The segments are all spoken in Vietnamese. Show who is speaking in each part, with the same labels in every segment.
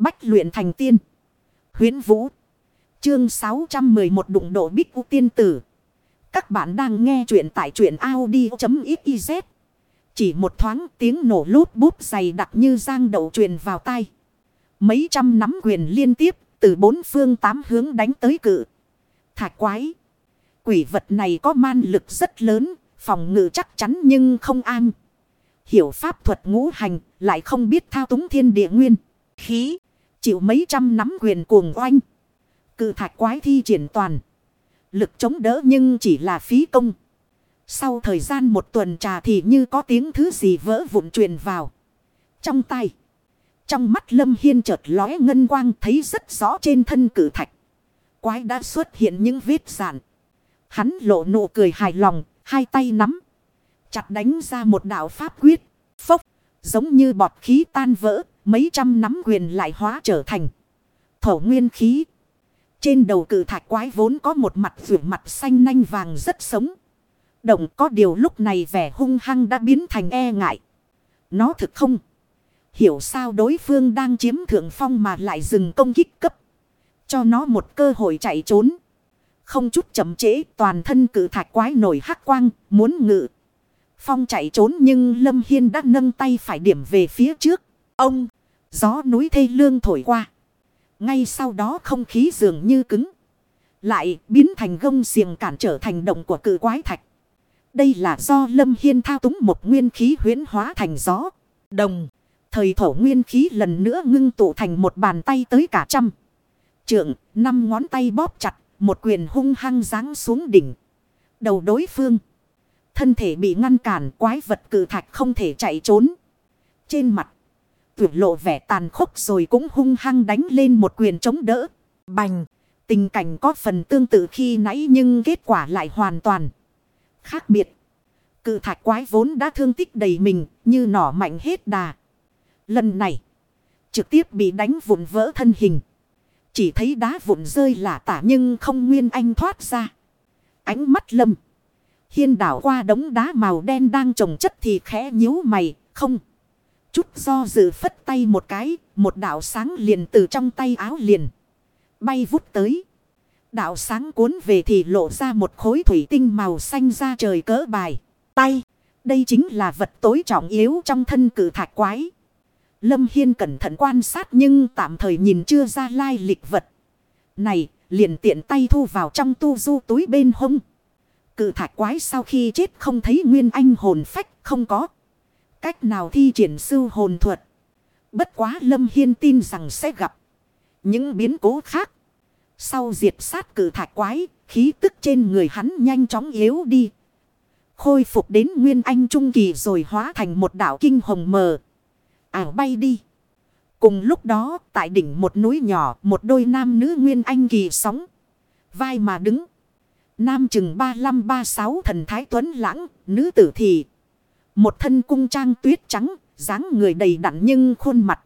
Speaker 1: Bách luyện thành tiên. Huyến Vũ. Chương 611 đụng độ bích u tiên tử. Các bạn đang nghe truyện tại truyện Audi.xyz. Chỉ một thoáng tiếng nổ lút bút dày đặc như giang đậu truyền vào tay. Mấy trăm nắm quyền liên tiếp từ bốn phương tám hướng đánh tới cự. Thạch quái. Quỷ vật này có man lực rất lớn, phòng ngự chắc chắn nhưng không an. Hiểu pháp thuật ngũ hành, lại không biết thao túng thiên địa nguyên. Khí, chịu mấy trăm nắm quyền cuồng oanh. Cự thạch quái thi triển toàn. Lực chống đỡ nhưng chỉ là phí công. Sau thời gian một tuần trà thì như có tiếng thứ gì vỡ vụn truyền vào. Trong tay. Trong mắt Lâm Hiên chợt lóe ngân quang thấy rất rõ trên thân cử thạch. Quái đã xuất hiện những vết giản. Hắn lộ nụ cười hài lòng, hai tay nắm. Chặt đánh ra một đạo pháp quyết. Phốc, giống như bọt khí tan vỡ, mấy trăm nắm quyền lại hóa trở thành. Thổ nguyên khí. Trên đầu cử thạch quái vốn có một mặt vượt mặt xanh nanh vàng rất sống. Động có điều lúc này vẻ hung hăng đã biến thành e ngại. Nó thực không? Hiểu sao đối phương đang chiếm thượng phong mà lại dừng công kích cấp. Cho nó một cơ hội chạy trốn. Không chút chậm trễ toàn thân cử thạch quái nổi hắc quang muốn ngự. Phong chạy trốn nhưng Lâm Hiên đã nâng tay phải điểm về phía trước. Ông, gió núi thê lương thổi qua. Ngay sau đó không khí dường như cứng. Lại biến thành gông xiềng cản trở thành động của cự quái thạch. Đây là do Lâm Hiên thao túng một nguyên khí huyễn hóa thành gió. Đồng. Thời thổ nguyên khí lần nữa ngưng tụ thành một bàn tay tới cả trăm. Trượng, năm ngón tay bóp chặt, một quyền hung hăng giáng xuống đỉnh. Đầu đối phương. Thân thể bị ngăn cản quái vật cự thạch không thể chạy trốn. Trên mặt. Tuyệt lộ vẻ tàn khốc rồi cũng hung hăng đánh lên một quyền chống đỡ. Bành. Tình cảnh có phần tương tự khi nãy nhưng kết quả lại hoàn toàn khác biệt. Cự thạch quái vốn đã thương tích đầy mình như nỏ mạnh hết đà. Lần này. Trực tiếp bị đánh vụn vỡ thân hình. Chỉ thấy đá vụn rơi lả tả nhưng không nguyên anh thoát ra. Ánh mắt lâm. Hiên đảo qua đống đá màu đen đang trồng chất thì khẽ nhíu mày, không. Chút do dự phất tay một cái, một đạo sáng liền từ trong tay áo liền. Bay vút tới. Đạo sáng cuốn về thì lộ ra một khối thủy tinh màu xanh ra trời cỡ bài. Tay. Đây chính là vật tối trọng yếu trong thân cử thạch quái. Lâm Hiên cẩn thận quan sát nhưng tạm thời nhìn chưa ra lai lịch vật. Này, liền tiện tay thu vào trong tu du túi bên hông. Cự thạch quái sau khi chết không thấy nguyên anh hồn phách không có. Cách nào thi triển sư hồn thuật. Bất quá Lâm Hiên tin rằng sẽ gặp những biến cố khác. Sau diệt sát cử thạch quái, khí tức trên người hắn nhanh chóng yếu đi. Khôi phục đến nguyên anh trung kỳ rồi hóa thành một đảo kinh hồng mờ. Ảo bay đi. Cùng lúc đó, tại đỉnh một núi nhỏ, một đôi nam nữ nguyên anh kỳ sóng. Vai mà đứng. Nam chừng 35-36 thần thái tuấn lãng, nữ tử thì. Một thân cung trang tuyết trắng, dáng người đầy đặn nhưng khuôn mặt.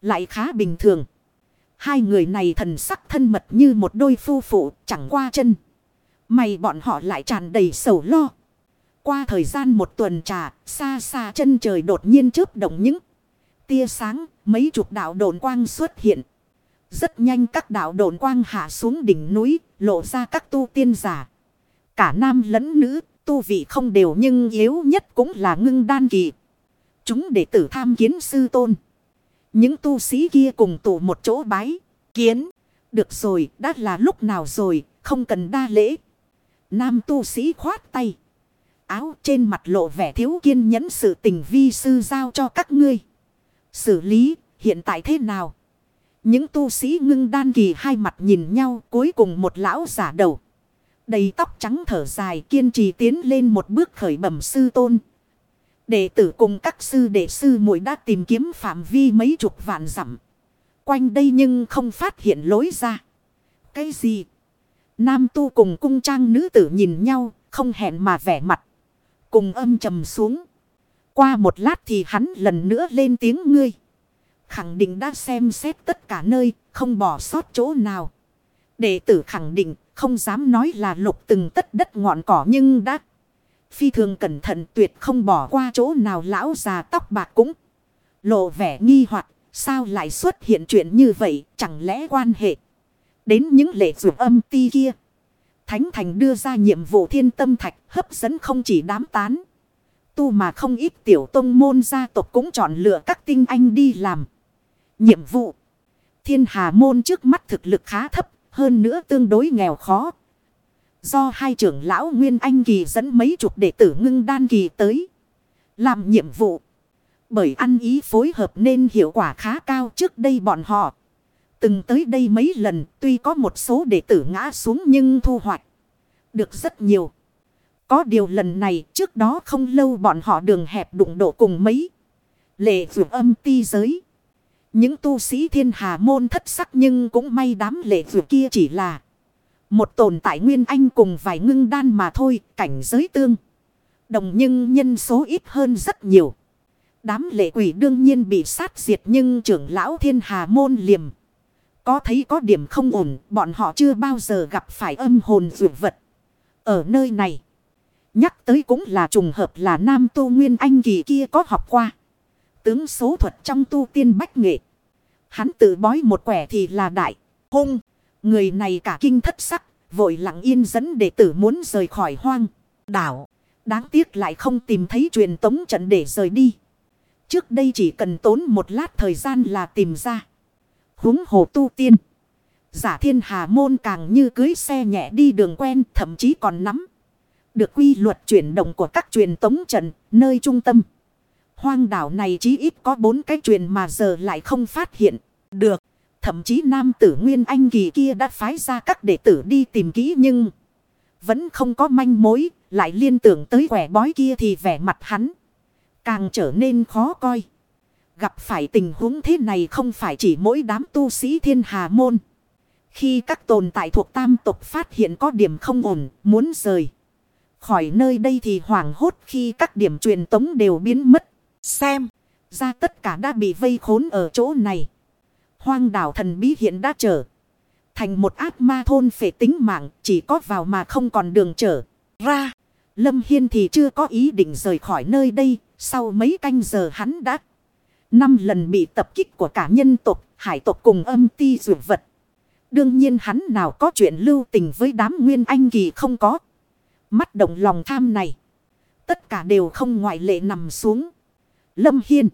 Speaker 1: Lại khá bình thường. Hai người này thần sắc thân mật như một đôi phu phụ chẳng qua chân. Mày bọn họ lại tràn đầy sầu lo. Qua thời gian một tuần trà, xa xa chân trời đột nhiên chớp động những tia sáng, mấy chục đạo đồn quang xuất hiện. Rất nhanh các đạo đồn quang hạ xuống đỉnh núi, lộ ra các tu tiên giả. Cả nam lẫn nữ, tu vị không đều nhưng yếu nhất cũng là ngưng đan kỳ. Chúng đệ tử tham kiến sư tôn. Những tu sĩ kia cùng tụ một chỗ bái. Kiến. Được rồi, đã là lúc nào rồi, không cần đa lễ. Nam tu sĩ khoát tay. Áo trên mặt lộ vẻ thiếu kiên nhẫn sự tình vi sư giao cho các ngươi. Xử lý, hiện tại thế nào? Những tu sĩ ngưng đan kỳ hai mặt nhìn nhau cuối cùng một lão giả đầu. Đầy tóc trắng thở dài kiên trì tiến lên một bước khởi bẩm sư tôn. Đệ tử cùng các sư đệ sư muội đã tìm kiếm phạm vi mấy chục vạn dặm. Quanh đây nhưng không phát hiện lối ra. Cái gì? Nam tu cùng cung trang nữ tử nhìn nhau, không hẹn mà vẻ mặt. Cùng âm trầm xuống. Qua một lát thì hắn lần nữa lên tiếng ngươi. Khẳng định đã xem xét tất cả nơi, không bỏ sót chỗ nào. Đệ tử khẳng định, không dám nói là lục từng tất đất ngọn cỏ nhưng đã Phi thường cẩn thận tuyệt không bỏ qua chỗ nào lão già tóc bạc cũng lộ vẻ nghi hoặc, Sao lại xuất hiện chuyện như vậy, chẳng lẽ quan hệ. Đến những lệ dụ âm ti kia. Thánh thành đưa ra nhiệm vụ thiên tâm thạch, hấp dẫn không chỉ đám tán. Tu mà không ít tiểu tông môn gia tộc cũng chọn lựa các tinh anh đi làm. Nhiệm vụ. Thiên hà môn trước mắt thực lực khá thấp. Hơn nữa tương đối nghèo khó. Do hai trưởng lão Nguyên Anh Kỳ dẫn mấy chục đệ tử ngưng đan kỳ tới. Làm nhiệm vụ. Bởi ăn ý phối hợp nên hiệu quả khá cao trước đây bọn họ. Từng tới đây mấy lần, tuy có một số đệ tử ngã xuống nhưng thu hoạch được rất nhiều. Có điều lần này, trước đó không lâu bọn họ đường hẹp đụng độ cùng mấy. Lệ vượt âm ti giới. Những tu sĩ thiên hà môn thất sắc nhưng cũng may đám lệ vừa kia chỉ là một tồn tại nguyên anh cùng vài ngưng đan mà thôi, cảnh giới tương. Đồng nhưng nhân số ít hơn rất nhiều. Đám lệ quỷ đương nhiên bị sát diệt nhưng trưởng lão thiên hà môn liềm. Có thấy có điểm không ổn, bọn họ chưa bao giờ gặp phải âm hồn dược vật. Ở nơi này, nhắc tới cũng là trùng hợp là nam tu nguyên anh kỳ kia có học qua. Tướng số thuật trong tu tiên bách nghệ. Hắn tự bói một quẻ thì là đại, hung. Người này cả kinh thất sắc, vội lặng yên dẫn đệ tử muốn rời khỏi hoang, đảo. Đáng tiếc lại không tìm thấy truyền tống trận để rời đi. Trước đây chỉ cần tốn một lát thời gian là tìm ra. Húng hồ tu tiên. Giả thiên hà môn càng như cưới xe nhẹ đi đường quen thậm chí còn nắm. Được quy luật chuyển động của các truyền tống trận nơi trung tâm. Hoang đảo này chí ít có bốn cái truyền mà giờ lại không phát hiện. Được. Thậm chí nam tử Nguyên Anh kỳ kia đã phái ra các đệ tử đi tìm kỹ nhưng vẫn không có manh mối, lại liên tưởng tới quẻ bói kia thì vẻ mặt hắn càng trở nên khó coi. Gặp phải tình huống thế này không phải chỉ mỗi đám tu sĩ thiên hà môn. Khi các tồn tại thuộc tam tộc phát hiện có điểm không ổn, muốn rời khỏi nơi đây thì hoảng hốt khi các điểm truyền tống đều biến mất. Xem, ra tất cả đã bị vây khốn ở chỗ này. Hoang đảo thần bí hiện đã trở. Thành một ác ma thôn phệ tính mạng chỉ có vào mà không còn đường trở ra. Lâm Hiên thì chưa có ý định rời khỏi nơi đây. Sau mấy canh giờ hắn đã năm lần bị tập kích của cả nhân tộc, hải tộc cùng âm ti dụ vật. Đương nhiên hắn nào có chuyện lưu tình với đám nguyên anh kỳ không có. Mắt động lòng tham này. Tất cả đều không ngoại lệ nằm xuống. Lâm Hiên.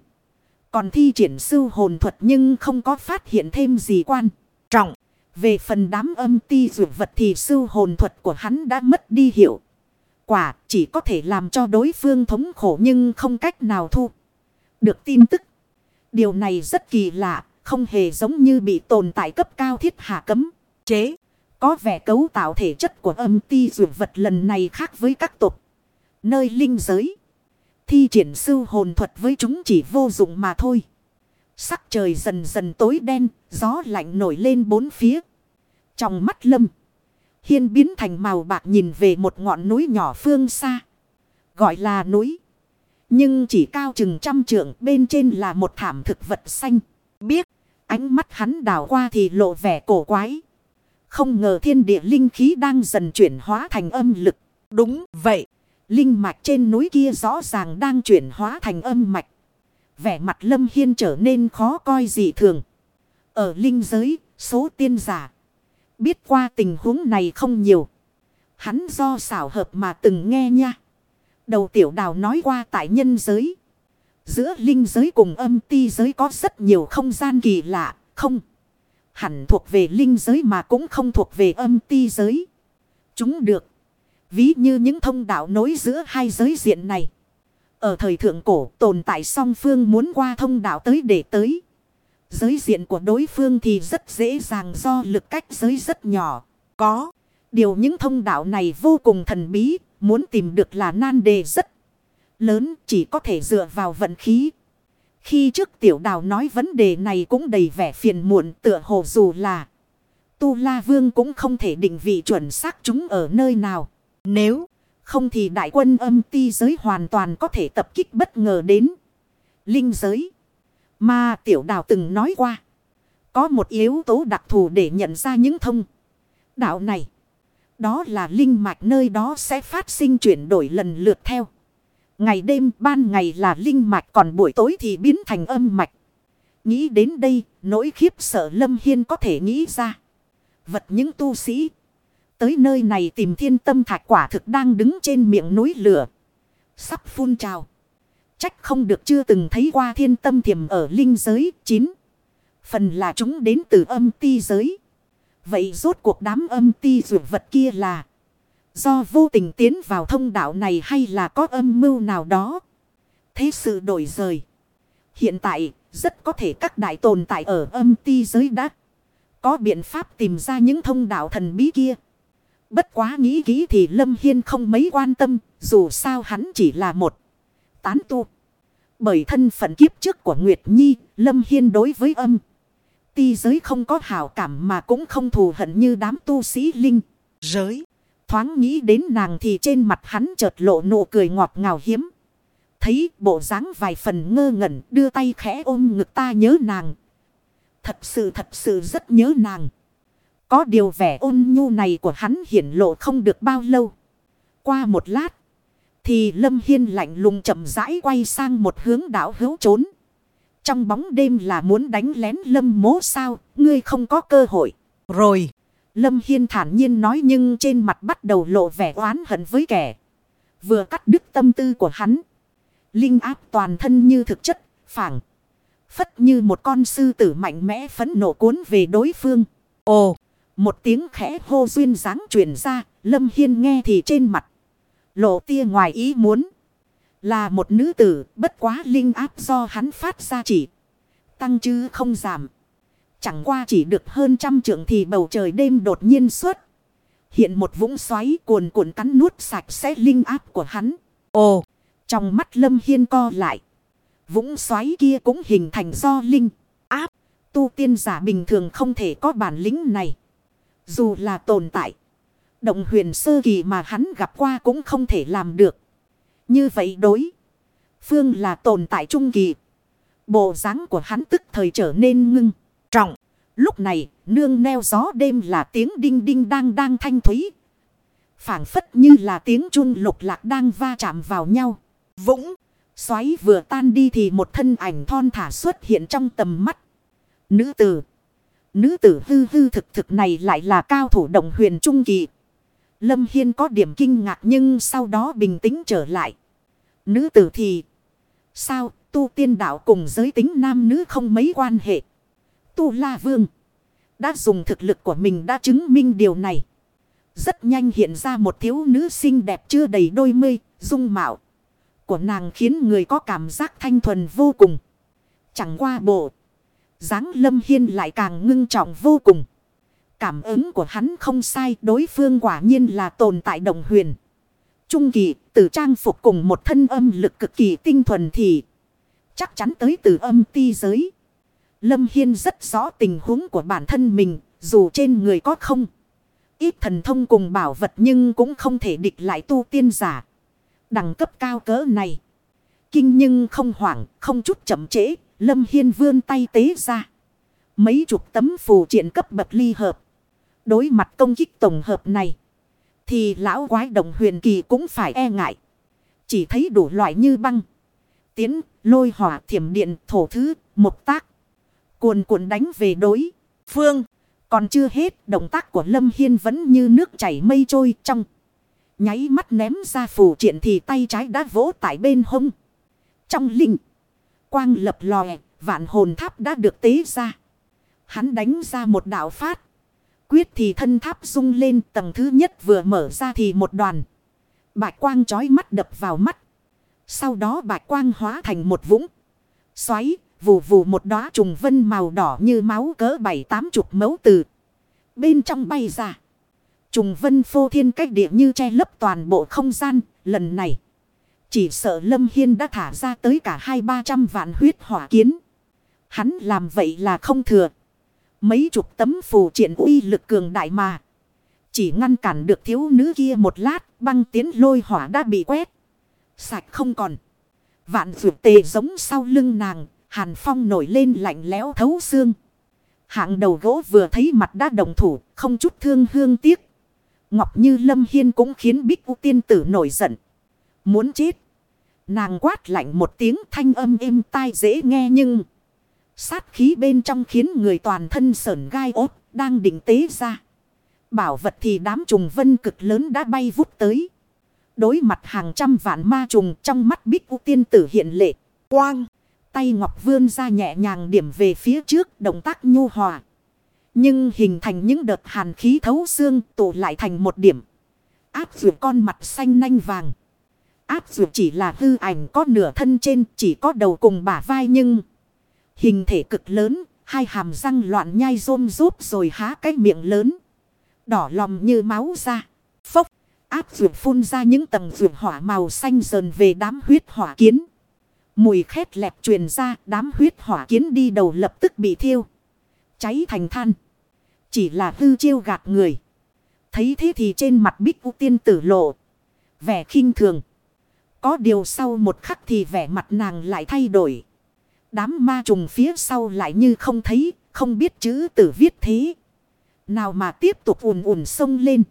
Speaker 1: Còn thi triển sư hồn thuật nhưng không có phát hiện thêm gì quan trọng. Về phần đám âm ti dụ vật thì sư hồn thuật của hắn đã mất đi hiệu. Quả chỉ có thể làm cho đối phương thống khổ nhưng không cách nào thu. Được tin tức. Điều này rất kỳ lạ, không hề giống như bị tồn tại cấp cao thiết hạ cấm, chế. Có vẻ cấu tạo thể chất của âm ti dụ vật lần này khác với các tục. Nơi linh giới. Thi triển sư hồn thuật với chúng chỉ vô dụng mà thôi. Sắc trời dần dần tối đen, gió lạnh nổi lên bốn phía. Trong mắt lâm. Hiên biến thành màu bạc nhìn về một ngọn núi nhỏ phương xa. Gọi là núi. Nhưng chỉ cao chừng trăm trượng bên trên là một thảm thực vật xanh. Biết, ánh mắt hắn đảo qua thì lộ vẻ cổ quái. Không ngờ thiên địa linh khí đang dần chuyển hóa thành âm lực. Đúng vậy, linh mạch trên núi kia rõ ràng đang chuyển hóa thành âm mạch. Vẻ mặt lâm hiên trở nên khó coi dị thường. Ở linh giới, số tiên giả Biết qua tình huống này không nhiều. Hắn do xảo hợp mà từng nghe nha. Đầu tiểu đào nói qua tại nhân giới. Giữa linh giới cùng âm ti giới có rất nhiều không gian kỳ lạ. Không. Hẳn thuộc về linh giới mà cũng không thuộc về âm ti giới. Chúng được. Ví như những thông đạo nối giữa hai giới diện này. Ở thời thượng cổ, tồn tại song phương muốn qua thông đạo tới để tới. Giới diện của đối phương thì rất dễ dàng do lực cách giới rất nhỏ. Có. Điều những thông đạo này vô cùng thần bí. Muốn tìm được là nan đề rất lớn. Chỉ có thể dựa vào vận khí. Khi trước tiểu đào nói vấn đề này cũng đầy vẻ phiền muộn, tựa hồ dù là. Tu La Vương cũng không thể định vị chuẩn xác chúng ở nơi nào. Nếu không thì đại quân âm ti giới hoàn toàn có thể tập kích bất ngờ đến. Linh giới. Mà tiểu đào từng nói qua. Có một yếu tố đặc thù để nhận ra những thông. Đạo này. Đó là linh mạch nơi đó sẽ phát sinh chuyển đổi lần lượt theo. Ngày đêm ban ngày là linh mạch còn buổi tối thì biến thành âm mạch. Nghĩ đến đây, nỗi khiếp sợ Lâm Hiên có thể nghĩ ra. Vật những tu sĩ. Tới nơi này tìm thiên tâm thạch quả thực đang đứng trên miệng núi lửa. Sắp phun trào. Trách không được chưa từng thấy qua thiên tâm thiểm ở linh giới chín. Phần là chúng đến từ âm ti giới. Vậy rốt cuộc đám âm ti rượu vật kia là. Do vô tình tiến vào thông đạo này hay là có âm mưu nào đó. Thế sự đổi rời. Hiện tại, rất có thể các đại tồn tại ở âm ti giới đã. Có biện pháp tìm ra những thông đạo thần bí kia. Bất quá nghĩ kỹ thì Lâm Hiên không mấy quan tâm. Dù sao hắn chỉ là một tán tu. Bởi thân phận kiếp trước của Nguyệt Nhi, Lâm Hiên đối với âm. Ti giới không có hảo cảm mà cũng không thù hận như đám tu sĩ linh. Giới. Thoáng nghĩ đến nàng thì trên mặt hắn chợt lộ nụ cười ngọt ngào hiếm. Thấy bộ dáng vài phần ngơ ngẩn đưa tay khẽ ôm ngực ta nhớ nàng. Thật sự thật sự rất nhớ nàng. Có điều vẻ ôn nhu này của hắn hiển lộ không được bao lâu. Qua một lát. Thì Lâm Hiên lạnh lùng chậm rãi quay sang một hướng đảo hữu trốn. Trong bóng đêm là muốn đánh lén Lâm mố sao. Ngươi không có cơ hội. Rồi. Lâm Hiên thản nhiên nói nhưng trên mặt bắt đầu lộ vẻ oán hận với kẻ. Vừa cắt đứt tâm tư của hắn. Linh áp toàn thân như thực chất, phảng. Phất như một con sư tử mạnh mẽ phấn nộ cuốn về đối phương. Ồ, một tiếng khẽ hô duyên dáng truyền ra, Lâm Hiên nghe thì trên mặt. Lộ tia ngoài ý muốn. Là một nữ tử, bất quá linh áp do hắn phát ra chỉ. Tăng chứ không giảm. Chẳng qua chỉ được hơn trăm trượng thì bầu trời đêm đột nhiên xuất. Hiện một vũng xoáy cuồn cuộn cắn nuốt sạch sẽ linh áp của hắn. Ồ, trong mắt lâm hiên co lại. Vũng xoáy kia cũng hình thành do linh áp. Tu tiên giả bình thường không thể có bản lĩnh này. Dù là tồn tại. Động huyền sơ kỳ mà hắn gặp qua cũng không thể làm được. Như vậy đối. Phương là tồn tại trung kỳ. Bộ dáng của hắn tức thời trở nên ngưng trọng. Lúc này, nương neo gió đêm là tiếng đinh đinh đang đang thanh thúy. phảng phất như là tiếng chun lục lạc đang va chạm vào nhau. Vũng, xoáy vừa tan đi thì một thân ảnh thon thả xuất hiện trong tầm mắt. Nữ tử. Nữ tử hư hư thực thực này lại là cao thủ động huyền trung kỳ. Lâm Hiên có điểm kinh ngạc nhưng sau đó bình tĩnh trở lại. Nữ tử thì. Sao tu tiên đạo cùng giới tính nam nữ không mấy quan hệ. Tu La Vương. Đã dùng thực lực của mình đã chứng minh điều này. Rất nhanh hiện ra một thiếu nữ xinh đẹp chưa đầy đôi mươi, dung mạo. Của nàng khiến người có cảm giác thanh thuần vô cùng. Chẳng qua bộ dáng lâm hiên lại càng ngưng trọng vô cùng. Cảm ứng của hắn không sai đối phương quả nhiên là tồn tại đồng huyền. Trung kỳ từ trang phục cùng một thân âm lực cực kỳ tinh thuần thì chắc chắn tới từ âm ti giới. Lâm Hiên rất rõ tình huống của bản thân mình, dù trên người có không. Ít thần thông cùng bảo vật nhưng cũng không thể địch lại tu tiên giả. Đẳng cấp cao cỡ này. Kinh nhưng không hoảng, không chút chậm trễ, Lâm Hiên vươn tay tế ra. Mấy chục tấm phù triện cấp bậc ly hợp. Đối mặt công kích tổng hợp này. Thì lão quái đồng huyền kỳ cũng phải e ngại. Chỉ thấy đủ loại như băng. Tiến, lôi hỏa, thiểm điện, thổ thứ, một tác. Cuồn cuộn đánh về đối. Phương. Còn chưa hết động tác của Lâm Hiên vẫn như nước chảy mây trôi trong. Nháy mắt ném ra phủ triện thì tay trái đã vỗ tại bên hông. Trong linh. Quang lập lòe. Vạn hồn tháp đã được tế ra. Hắn đánh ra một đạo phát. Quyết thì thân tháp rung lên, tầng thứ nhất vừa mở ra thì một đoàn. Bạch quang chói mắt đập vào mắt. Sau đó bạch quang hóa thành một vũng. Xoáy, Vù vù một đóa trùng vân màu đỏ như máu cỡ bảy tám chục mẫu từ. Bên trong bay ra. Trùng vân phô thiên cách địa như che lấp toàn bộ không gian. Lần này. Chỉ sợ Lâm Hiên đã thả ra tới cả hai ba trăm vạn huyết hỏa kiến. Hắn làm vậy là không thừa. Mấy chục tấm phù triển uy lực cường đại mà. Chỉ ngăn cản được thiếu nữ kia một lát. Băng tiến lôi hỏa đã bị quét. Sạch không còn. Vạn rượu tề giống sau lưng nàng. Hàn phong nổi lên lạnh lẽo thấu xương. Hạng đầu gỗ vừa thấy mặt đã đồng thủ, không chút thương hương tiếc. Ngọc Như Lâm Hiên cũng khiến Bích U tiên tử nổi giận. Muốn chết. Nàng quát lạnh một tiếng thanh âm êm tai dễ nghe nhưng... Sát khí bên trong khiến người toàn thân sờn gai ốt đang định tế ra. Bảo vật thì đám trùng vân cực lớn đã bay vút tới. Đối mặt hàng trăm vạn ma trùng trong mắt bích u tiên tử hiện lệ. Quang. Tay ngọc vươn ra nhẹ nhàng điểm về phía trước, động tác nhu hòa. Nhưng hình thành những đợt hàn khí thấu xương tụ lại thành một điểm. Áp dụng con mặt xanh nanh vàng. Áp dù chỉ là hư ảnh có nửa thân trên chỉ có đầu cùng bả vai nhưng. Hình thể cực lớn, hai hàm răng loạn nhai rôm rút rồi há cái miệng lớn. Đỏ lòng như máu ra. Phốc, áp dù phun ra những tầng dù hỏa màu xanh dần về đám huyết hỏa kiến. Mùi khét lẹp truyền ra đám huyết hỏa kiến đi đầu lập tức bị thiêu. Cháy thành than. Chỉ là hư chiêu gạt người. Thấy thế thì trên mặt bích u tiên tử lộ. Vẻ khinh thường. Có điều sau một khắc thì vẻ mặt nàng lại thay đổi. Đám ma trùng phía sau lại như không thấy, không biết chữ tử viết thế. Nào mà tiếp tục ùn ùn sông lên.